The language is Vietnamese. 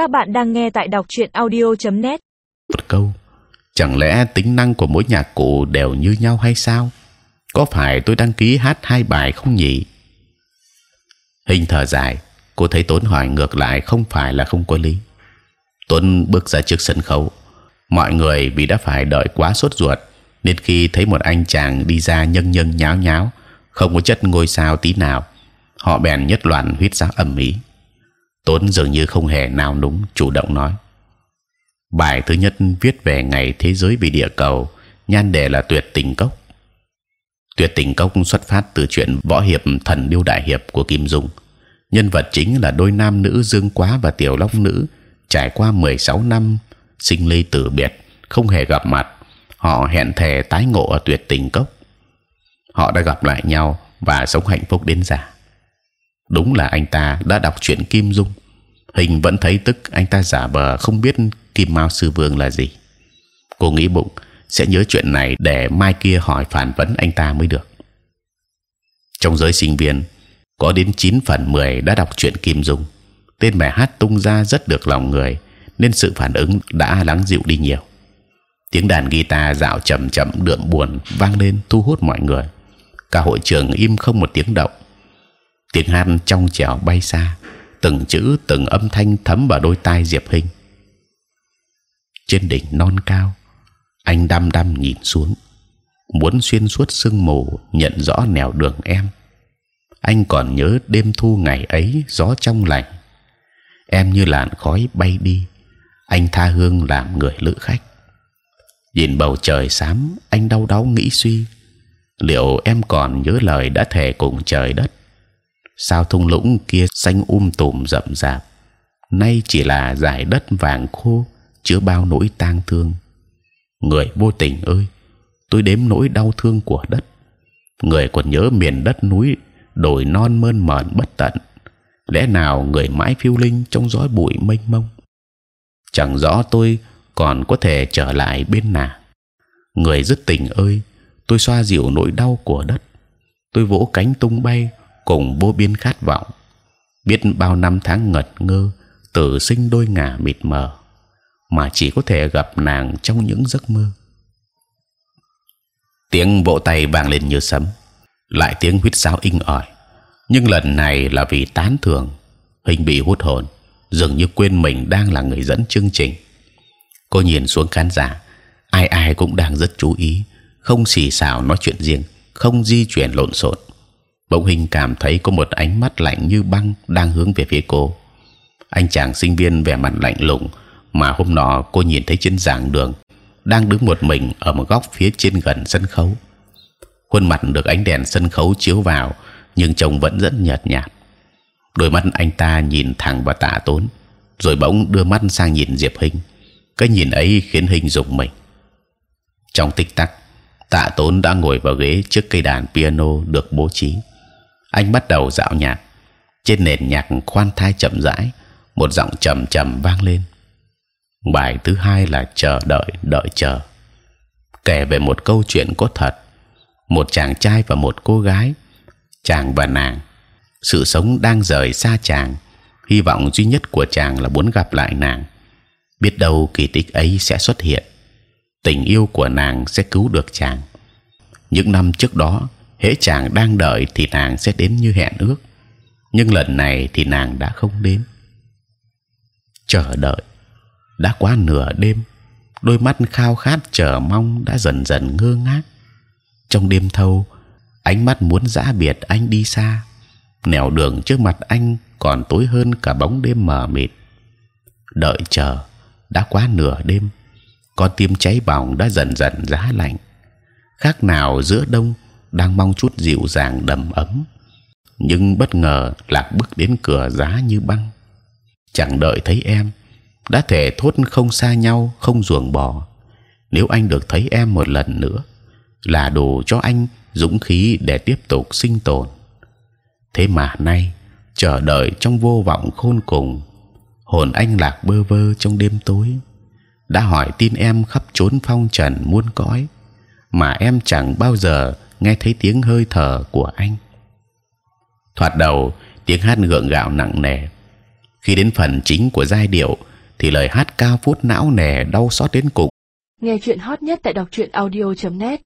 Các bạn đang nghe tại đọc truyện audio.net. một câu, chẳng lẽ tính năng của mỗi nhạc cụ đều như nhau hay sao? Có phải tôi đăng ký hát hai bài không nhỉ? Hình thở dài, cô thấy Tuấn hỏi ngược lại không phải là không có lý. Tuấn bước ra trước sân khấu. Mọi người vì đã phải đợi quá sốt ruột, nên khi thấy một anh chàng đi ra nhân nhân nháo nháo, không có chất ngôi sao tí nào, họ bèn nhất loạn huyết sáo ầm ĩ tốn dường như không hề nào núng, chủ động nói. Bài thứ nhất viết về ngày thế giới vì địa cầu, nhan đề là tuyệt tình cốc. Tuyệt tình cốc xuất phát từ chuyện võ hiệp thần điêu đại hiệp của kim dung. Nhân vật chính là đôi nam nữ dương quá và tiểu long nữ, trải qua 16 năm sinh ly tử biệt, không hề gặp mặt. Họ hẹn thề tái ngộ ở tuyệt tình cốc. Họ đã gặp lại nhau và sống hạnh phúc đến già đúng là anh ta đã đọc truyện kim dung. Hình vẫn thấy tức, anh ta giả vờ không biết kim mao sư vương là gì. Cô nghĩ bụng, sẽ nhớ chuyện này để mai kia hỏi phản vấn anh ta mới được. Trong giới sinh viên, có đến 9 phần 10 đã đọc truyện kim dung. Tên bài hát tung ra rất được lòng người, nên sự phản ứng đã lắng dịu đi nhiều. Tiếng đàn guitar dạo chậm chậm đượm buồn vang lên thu hút mọi người. Cả hội trường im không một tiếng động tiếng hát trong trẻo bay xa, từng chữ, từng âm thanh thấm vào đôi tai diệp hình. Trên đỉnh non cao, anh đăm đăm nhìn xuống, muốn xuyên suốt sương mù nhận rõ nẻo đường em. Anh còn nhớ đêm thu ngày ấy, gió trong lành. Em như làn khói bay đi, anh tha hương làm người lữ khách. Nhìn bầu trời xám, anh đau đáu nghĩ suy, liệu em còn nhớ lời đã thề cùng trời đất? Sao thung lũng kia xanh um tùm rậm rạp? Nay chỉ là dải đất vàng khô, chứa bao nỗi tang thương. Người vô tình ơi, tôi đếm nỗi đau thương của đất. Người còn nhớ miền đất núi đồi non mơn mởn bất tận. Lẽ nào người mãi phiêu linh trong gió bụi mênh mông? Chẳng rõ tôi còn có thể trở lại bên nào. người dứt tình ơi, tôi xoa dịu nỗi đau của đất. Tôi vỗ cánh tung bay cùng vô biên khát vọng. Biết bao năm tháng ngật ngơ, tử sinh đôi ngả mịt mờ, mà chỉ có thể gặp nàng trong những giấc mơ. Tiếng vỗ tay vang lên như sấm, lại tiếng huýt sáo inh ỏi. Nhưng lần này là vì tán thưởng, hình bị hút hồn, dường như quên mình đang là người dẫn chương trình. Cô nhìn xuống khán giả, ai ai cũng đang rất chú ý, không xì xào nói chuyện riêng, không di chuyển lộn xộn bỗng hình cảm thấy có một ánh mắt lạnh như băng đang hướng về phía cô. Anh chàng sinh viên vẻ mặt lạnh lùng mà hôm nọ cô nhìn thấy trên giảng đường đang đứng một mình ở một góc phía trên gần sân khấu. Khuôn mặt được ánh đèn sân khấu chiếu vào, nhưng trông vẫn rất nhợt nhạt. Đôi mắt anh ta nhìn thẳng vào tạ tốn, rồi bỗng đưa mắt sang nhìn diệp hình cái nhìn ấy khiến hình rùng mình. Trong tích tắc, tạ tốn đã ngồi vào ghế trước cây đàn piano được bố trí anh bắt đầu dạo nhạc. Trên nền nhạc khoan thai chậm rãi, một giọng trầm trầm vang lên. Bài thứ hai là chờ đợi đợi chờ. Kể về một câu chuyện có thật. Một chàng trai và một cô gái, chàng và nàng, sự sống đang rời xa chàng. Hy vọng duy nhất của chàng là muốn gặp lại nàng. Biết đâu kỳ tích ấy sẽ xuất hiện. Tình yêu của nàng sẽ cứu được chàng. Những năm trước đó hễ chàng đang đợi thì nàng sẽ đến như hẹn ước. Nhưng lần này thì nàng đã không đến. Chờ đợi. Đã quá nửa đêm, đôi mắt khao khát chờ mong đã dần dần ngơ ngác. Trong đêm thâu, ánh mắt muốn giã biệt anh đi xa. Nẻo đường trước mặt anh còn tối hơn cả bóng đêm mờ mịt. Đợi chờ, đã quá nửa đêm, con tim cháy bỏng đã dần dần giá lạnh. Khác nào giữa đông đang mong chút dịu dàng đầm ấm. Nhưng bất ngờ lạc bước đến cửa giá như băng. Chẳng đợi thấy em, đã thể thốt không xa nhau, không ruồng bỏ nếu anh được thấy em một lần nữa, là đủ cho anh dũng khí để tiếp tục sinh tồn. Thế mà nay, chờ đợi trong vô vọng khôn cùng, hồn anh lạc bơ vơ trong đêm tối. Đã hỏi tin em khắp chốn phong trần muôn cõi, mà em chẳng bao giờ nghe thấy tiếng hơi thở của anh. Thoạt đầu, tiếng hát gượng gạo nặng nề. Khi đến phần chính của giai điệu, thì lời hát cao phút não nề đau xót đến cùng Nghe chuyện hot nhất tại đọc truyện audio.net